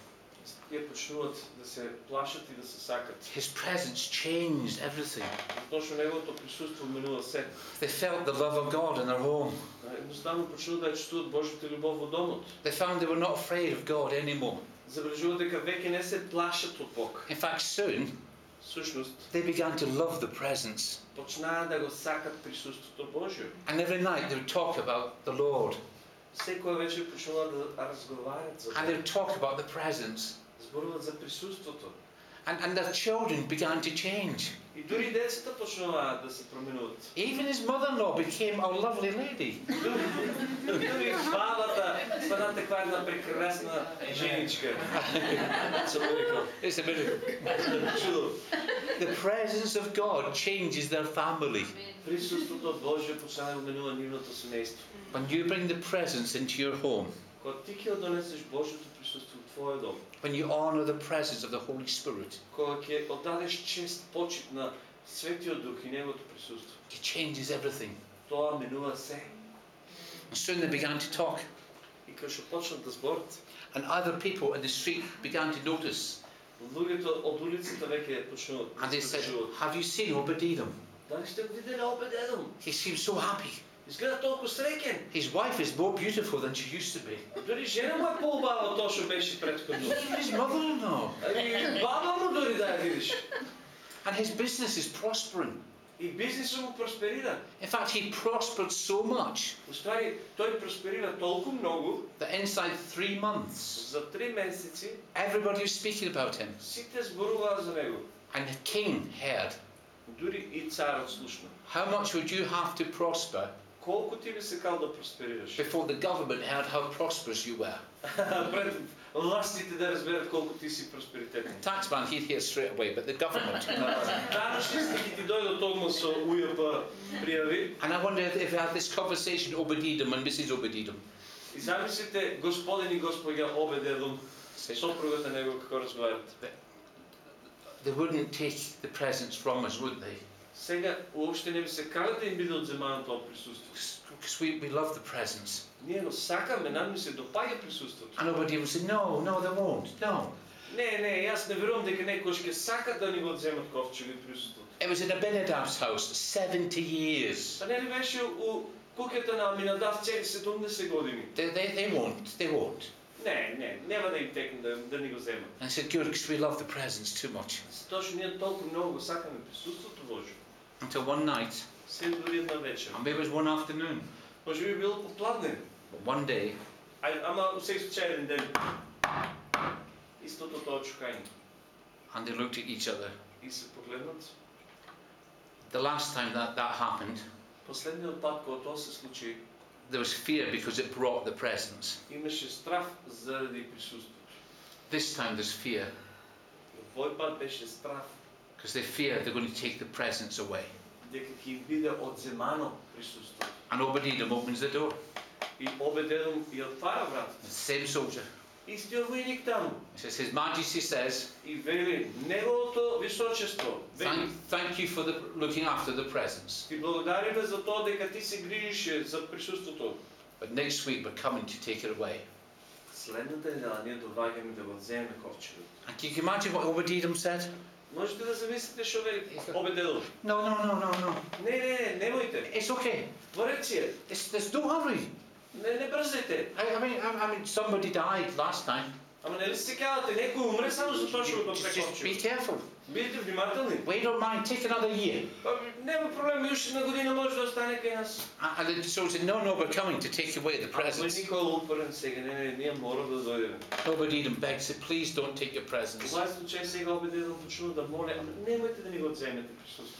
тие почнуваат да се плашат и да се сакат. His presence changed everything. Затоа што неговото присуство менува се. They felt the love of God in their home. Едноставно почнуваат да ја чувствуваат Божјата љубов во домот. They found they were not afraid of God anymore. Забележуваат дека веќе не се плашат од Бог. In fact, soon Всушност, they began to love the presence. почнаа да го сакат присуството Божјо. And every night they would talk about the Lord. Секоја вечер почнуваат да разговарат за And they Бог. would talk about the presence. Зборуваат за присуството. And, and their children began to change. И дури децата почнуваат да се променуваат. Even his mother-in-law became a lovely lady. Дури бабата стана таква една прекрасна женичка. Съм го викал. It's a bit Чудо. the presence of God changes their family. Присуството Божјо почна да го менува нивното семејство. When you bring the presence into your home, Кога ти ќе донесеш Божјото присуство во твојот дом, when you honor the presence of the Holy Spirit, кога ќе оддадеш чест почит на Светиот Дух и неговото присуство, it changes everything. тоа менува се. And soon they began to talk. И кога што почнат да зборат, And other people in the street began to notice. луѓето од улицата веќе почнуваат And да they said, забележуваат. Have you seen Obadiah? Дали сте го виделе опет едом? He seems so happy. Изгледа толку среќен. His wife is more beautiful than she used to be. Дури жена му е поубава од тоа што беше претходно. Even his mother-in-law. И баба му дури да ја видиш. And his business is prospering. И бизнисот му просперира. In fact, he prospered so much Уствари, тој просперира толку многу, that inside three months, за три месеци everybody was speaking about him. сите зборуваа за него. And the king heard. Дори и царят слушна. How much would you have to prosper? Колко ти би се кал да просперираш? Before the government heard how prosperous you were. Пред властите да разберат колко ти си просперитетен. Taxman he'd hear straight away, but the government. Данъчниците ти дойдат огма со уяпа пријави. And I wonder if they had this conversation Obed-Edom and Mrs. Obed-Edom. И замислите господин и госпоѓа Обедедом, сопругата него како разговарат They wouldn't take the presents from us, would they? Сега уопште не би се кале да им биде одземано тоа присуство. Because we, we love the presents. Ние но сакаме, нам ми се допаѓа присуството. And Obed-Edom said, no, no, they won't, no. Не, не, јас не верувам дека некојаш ќе сакат да ни го одземат ковчегот и присуството. It was in Abinadab's house, 70 years. Па нели беше у куќата на Аминадав цели 70 години? They, they, they won't, they won't. Не, не, нема да им текне да, да ни го земат. And I said, good, because we love the presents too much. Точно ние толку многу го сакаме присуството Божјо. Until one night, Се дури една вечер. and maybe it was one afternoon, Може би било попладне. but one day, Ај, ама у секој случај еден ден. Истото тоа чукање. and they looked at each other. И се погледнат. The last time that that happened, Последниот пат кога тоа се случи, there was fear because it brought the presents. имаше страф заради присуството. This time there's fear Овој пат беше страф because they fear they're going to take the presents away. дека ќе им биде одземано присуството. And Obed-Edom opens the door. И Обедедом ја отвара The вратата. same soldier. Истиот војник таму. He says, His Majesty says, И вели, неговото височество, thank, вели, thank you for the, looking after the presents. ти благодариме за тоа дека ти се грижише за присуството. But next week we're coming to take it away. Следната недела ние доваѓаме да го земеме ковчегот. And can you imagine what Obed-Edom said? Можете да замислите што вели Обедедом. No, no, no, no, no. Не, не, не, немојте. It's okay. Во ред си е. It's, there's no hurry. Не, не брзайте. I, I mean, I, I mean, somebody died last time. Ама нели се кавате, некој умре само за тоа што го Just, just be прековчи. careful. Бидете внимателни. We don't mind. Take another year. Па, Нема проблем, и уште една година може да остане кај нас. And and the soldier said, no, no, we're coming to take away the Тој presents. Никола упорен сега, не, не, ние мора да дојдеме. Obed-Edom begged, said, please don't take your presents. Овај случај сега обедеден почнува да моле, ама немојте да ни го одземете присуството.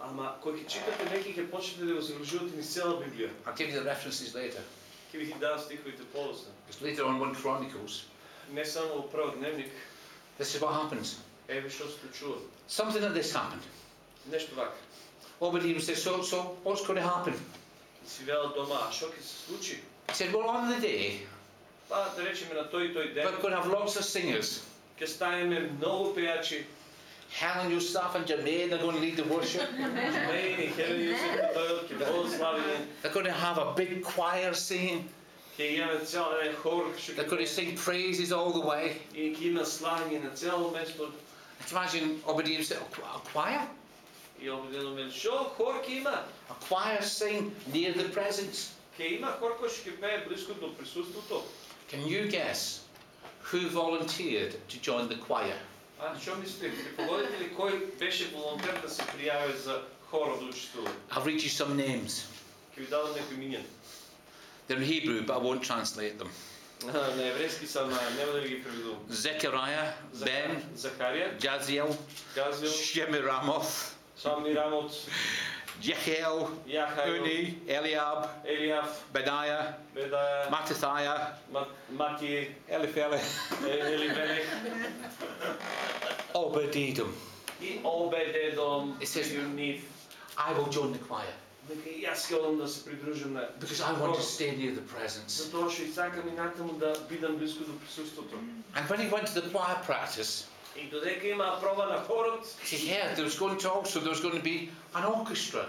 Ама кој ќе читате неки ќе почнете да го загружувате низ цела Библија. I'll give you the references later. Ќе ви ги дадам стиховите подоцна. Because later on, 1 Chronicles, Не само во првиот дневник, this is what happens. еве што се случува. Something like this happened. Нешто вака. Obed-Edom said, so, so what's going to happen? И си велат дома, а што ќе се случи? He said, well, on the day, Па да речеме на тој и тој we're ден going to have lots of singers. ќе ставиме многу пејачи. Helen, you stuff in Jamaica, they're going to lead the worship. they're going to have a big choir singing. They're going to sing praises all the way. Can you imagine Obadiah himself, a choir? A choir sing near the presence. Can you guess who volunteered to join the choir? А што мислите, ќе погодите ли кој беше волонтер да се пријави за хорот да учествува? I'll read you some names. Ќе ви дадам некои имиња. They're in Hebrew, but I won't translate them. На еврејски сам а, нема да ви ги преведувам. Zechariah, Ben, Захарија, Jaziel, Газил, Shemiramoth, Jechiel, Unni, Eliab, Eliab, Benaiah, Benaiah Mattithiah, Ma- Maki, Eliphelech, Eliphelech, Obed-Edom. It says, I will join the choir. Because I want to stay near the presence. And when he went to the choir practice, yeah, tú there was going to also there was going to be an orchestra.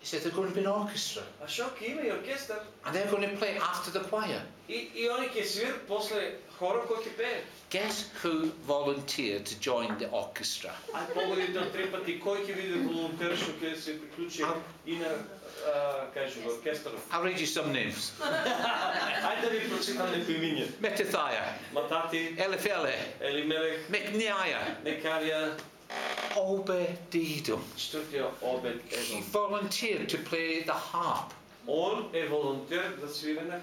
He said they're going to be an orchestra. А шо ќе има и оркестар? And they're going to play after the choir. И, и они ќе свират после хора кој ќе пее. Guess who volunteered to join the orchestra? Ај погодите од три пати кој ќе биде волонтер што ќе се приклучи и на а, кажу го оркестарот. I'll read you some names. Ајде да ви прочитам некои имиња. Metathiah, Матати, Eliphele, Елимелех, Micniah, Некарија, Obed-Edom. Studia He volunteered to play the harp. On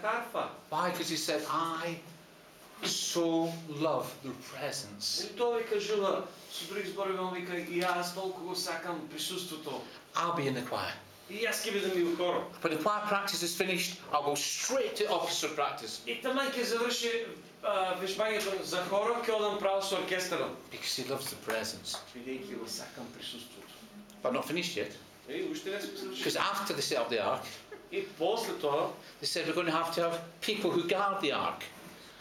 harfa. Why? Because he said, I so love the presence. И той кажува, со други збори и аз толку го сакам присуството. I'll be in the choir. И јас ќе бидам и у хор. When the choir practice is finished, I'll go straight to orchestra practice И таман ќе заврши а, вежбањето за хорот, ќе одам право со оркестарот. because he loves the presence. Бидејќи го сакам присуството. But not finished yet. И уште не сме завршили. Because after they set up the ark, И после тоа, they said we're going to have to have people who guard the ark.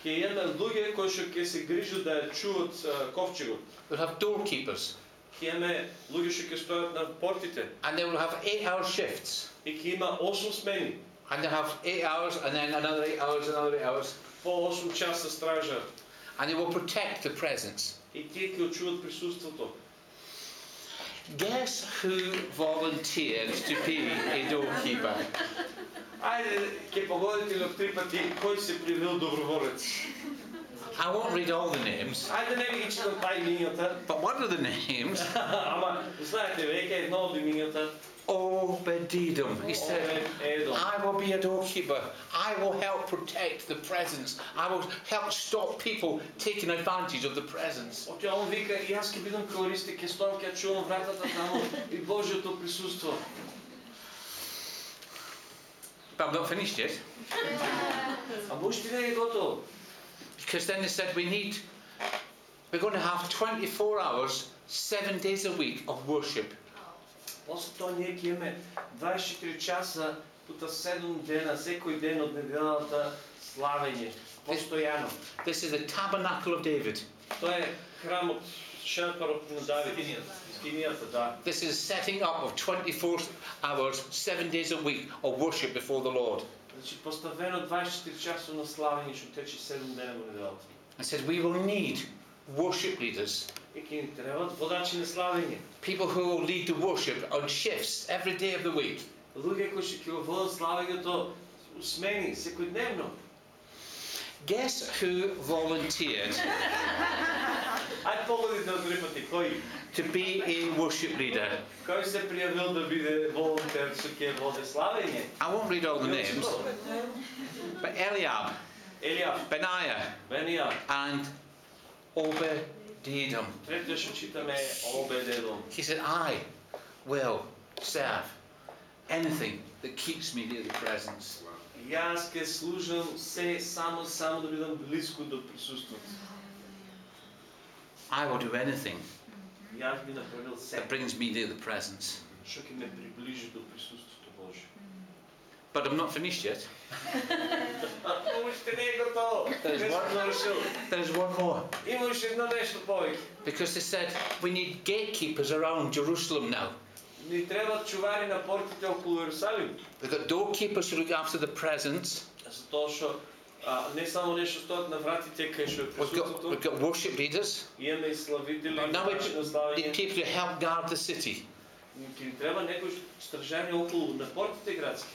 ќе имаме луѓе кои што ќе се грижат да ја чуваат а, ковчегот. We'll have doorkeepers. Ќе имаме луѓе што ќе стојат на портите. And they will have eight hour shifts. И ќе има 8 смени. And they'll have eight hours and then another eight hours, another eight hours. По 8 часа стража. And they will protect the presence. И тие ќе очуват присуството. Guess who volunteered to be a doorkeeper? Ајде, ќе погодите ли од три пати кој се привил доброволец? I won't read all the names. But what are the names. Ama özellikle belki. Obed-Edom. He said, I will be a doorkeeper. I will help protect the presence. I will help stop people taking advantage of the presence. But I'm not finished yet. Because then they said we need, we're going to have 24 hours, seven days a week of worship. После тоа ние ќе имаме 24 часа тута 7 дена, секој ден од неделата славење, постојано. This is the tabernacle of David. Тоа е храмот, шелпарот на Давид. Скинијата, да. This is setting up of 24 hours, seven days a week of worship before the Lord. Значи поставено 24 часа на славење што тече 7 дена во неделата. And said we will need worship leaders, И ќе ни требаат водачи на славење. people who will lead the worship on shifts every day of the week. Луѓе кои ќе ќе го водат славењето у смени секојдневно. Guess who volunteered Ајде погодите од три пати кој to be a worship leader? кој се пријавил да биде волонтер што ќе води славење? I won't read all the names, but Eliab, Елијав, Benaiah, Бенија, and Obed-Edom. третиот што читаме е Обедедом. He said, I will serve anything that keeps me near the presence. Јас ќе служам се само само да бидам близко до присуството. I will do anything Јас би направил се that brings me near the presence. што ќе ме приближи до присуството Божјо. But I'm not finished yet. Уште не е готово. Не There's сум one- завршил. There's one more. Има уште едно нешто повеќе. Because they said we need gatekeepers around Jerusalem now. Ни требаат чувари на портите околу Иерусалим. We've got doorkeepers to look after the presence. Затоа што а, не само нешто стоат на вратите кај што е We've got, we've присуството, got worship leaders. имаме и славители, Now we водачи на need славење. people to help guard the city. Ќе ни треба некој стражање околу на портите градски,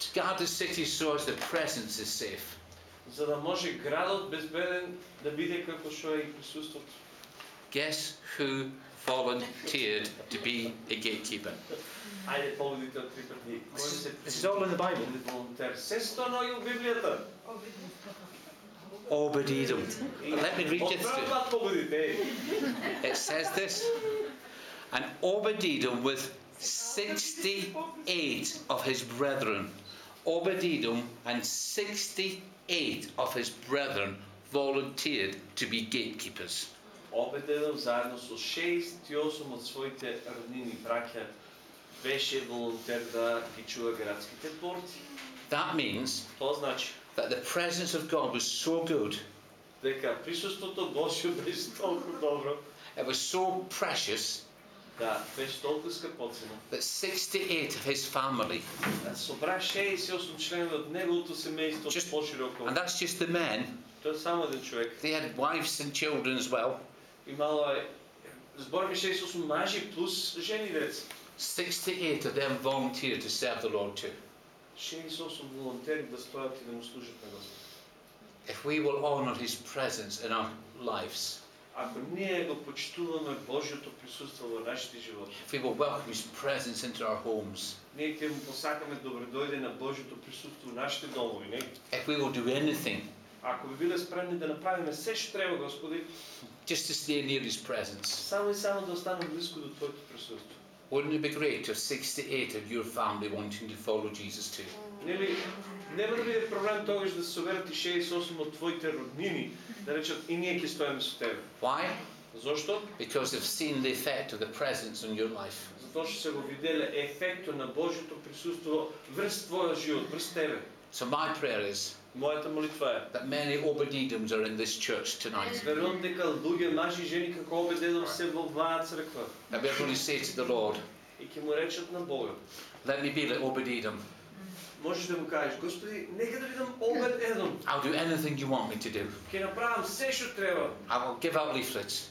To guard the city so as the presence is safe. за да може градот безбеден да биде како што е и присуството. Guess who volunteered to be a gatekeeper. This is, all in the Bible. Obed Let me read it through. It says this. And Obed with 68 of his brethren, Obed and 68 of his brethren volunteered to be gatekeepers. Обедедов заедно со 68 од своите роднини браќа беше волонтер да ги чува градските порти. That means Тоа значи that the presence of God was so good, дека присуството Божјо беше толку добро, it was so precious, Да, беше толкова скъпоцена. that 68 of his family, Събра 68 членове от неговото семейство Just- по-широко. and that's just the men, Той е само един човек. they had wives and children as well. Имало е... Сборим 68 мъжи плюс жени деца. 68 of them volunteered to serve the Lord too. 68 волонтери да стоят и да му служат на Господ. If we will honour his presence in our lives, Ако ние го почитуваме Божието присъствие в нашите животи, if we will welcome his presence into our homes, ние ще му посакаме добре дойде на Божието присъствие в нашите домови. Не? if we will do anything Ако би били спремни да направим все, що трябва, Господи, just to stay near his presence, само и само да останем близко до Твоето присъствие. wouldn't it be great to have 68 of your family wanting to follow Jesus too? Нели, нема да биде проблем тогаш да се съберат и 68 от твоите роднини, да речат и ние ќе стоиме со тебе. Why? Зошто? Because they've seen the effect of the presence on your life. Затоа што се го виделе ефектот на Божјото присуство врз твојот живот, врз тебе. So my prayer is Моята молитва е that many Obed-Edoms are in this church tonight. Верувам дека луѓе, мажи и жени како обедедом се во оваа црква. That we're going to say to the Lord. И ќе му речат на Бога. Let me be like Obed-Edom. Можеш да му кажеш, Господи, нека да бидам обед едом. I'll do anything you want me to do. Ќе направам се што треба. I will give out leaflets.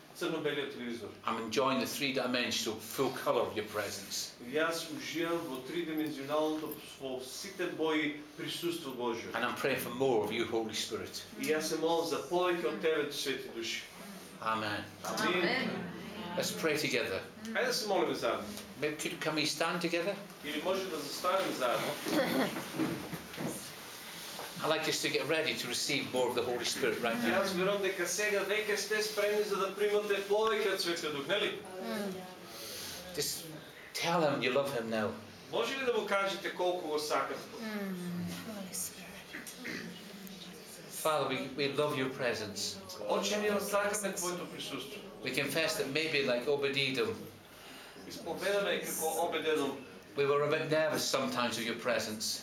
црно-белиот телевизор. I'm enjoying the three-dimensional full colour of your presence. И аз уживам во тридимензионалното во сите бои присуство Божие. And I'm praying for more of you, Holy Spirit. И аз се молам за повеќе од тебе, свети души. Amen. Амин. Let's pray together. Ајде да се молиме заедно. Maybe could, can we stand together? Или може да застанем заедно. I'd like us to get ready to receive more of the Holy Spirit right И now. аз верувам дека сега веќе сте спремни за да примате повеќе од Светиот Дух, нели? Just tell him you love him now. Може ли да му кажете колку го сакате? Father, we, we love your presence. Оче ние сакаме твоето присуство. We confess that maybe like Obadiah, Исповедаме како обедедом we were a bit nervous sometimes of your presence.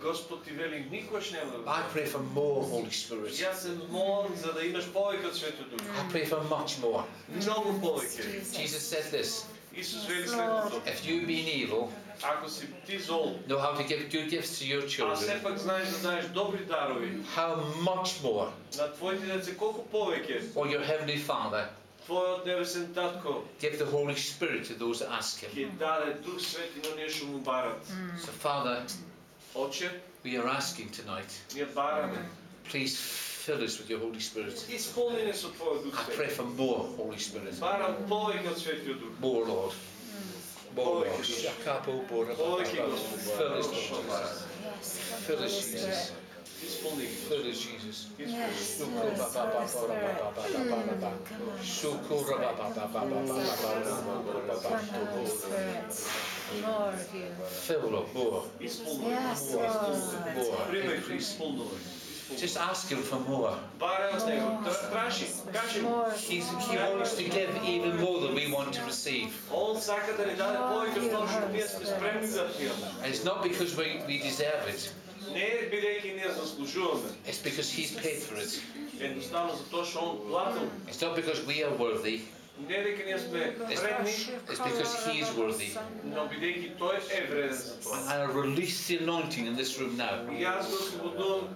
Господ ти вели, никош нема да го I pray for more Holy Spirit. Јас се молам за да имаш повеќе од Светот Дух. I pray for much more. Многу повеќе. Jesus said this Исус вели следното. If you, being evil, Ако си ти зол, know how to give good gifts to your а children, сепак знаеш да даеш добри дарови how much more на твоите деца, колку повеќе will your Heavenly Father Твојот небесен татко give the Holy Spirit to those that ask Him? ќе даде Дух Свети на оние што му барат. So, Father, Оче, we are asking tonight, ние бараме. please fill us with your Holy Spirit. Исполни не со Твојот Дух I pray Свети. for more Holy Spirit. Барам повеќе од Светиот Дух. More, Lord. More, Lord. Повеќе, Shakapo, Bora, Повеќе Baba, Господ. Fill us, Lord. Fill us, Jesus. He's fully filled with Jesus. He's yes, yes, yes, More of you. Fill up more. Yes, Lord. More. More. Just ask him for more. He's, he wants to give even more than we want to receive. And it's not because we, we deserve it. Не е бидејќи ние заслужуваме, it's because He's paid for it. едноставно затоа што он платил. It's not because we are worthy, Не дека ние сме вредни, it's because He is worthy. но бидејќи тој е вреден за тоа. And I release the anointing in this room now. И јас го слободувам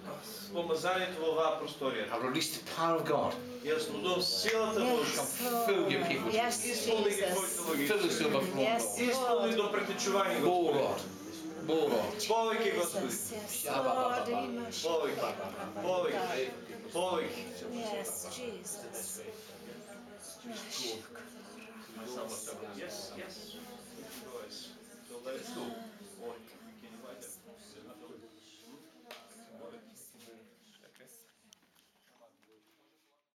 помазанието во оваа просторија. I release the power of God. Јас слободувам силата Божја. Yes, Fill your people. Lord. Yes, Исполни ги Jesus. твоите луѓе. Fill us to overflow. Yes, Исполни Lord. до претечување More, Господи. Lord. Бога. Повеки, Господи. Повеки, повеки, повеки. Yes, Jesus. Yes, yes. So let us go.